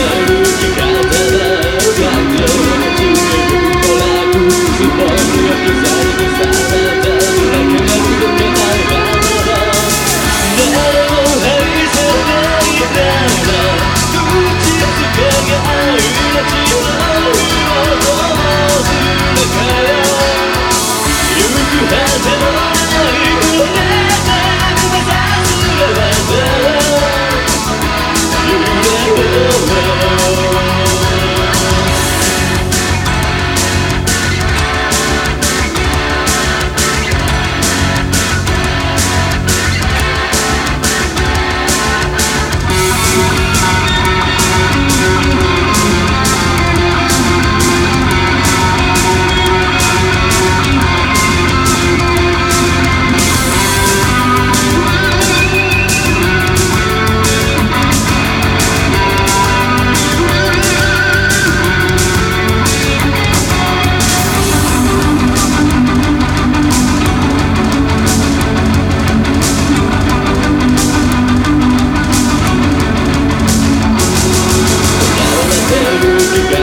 Целую тебя Seigneur du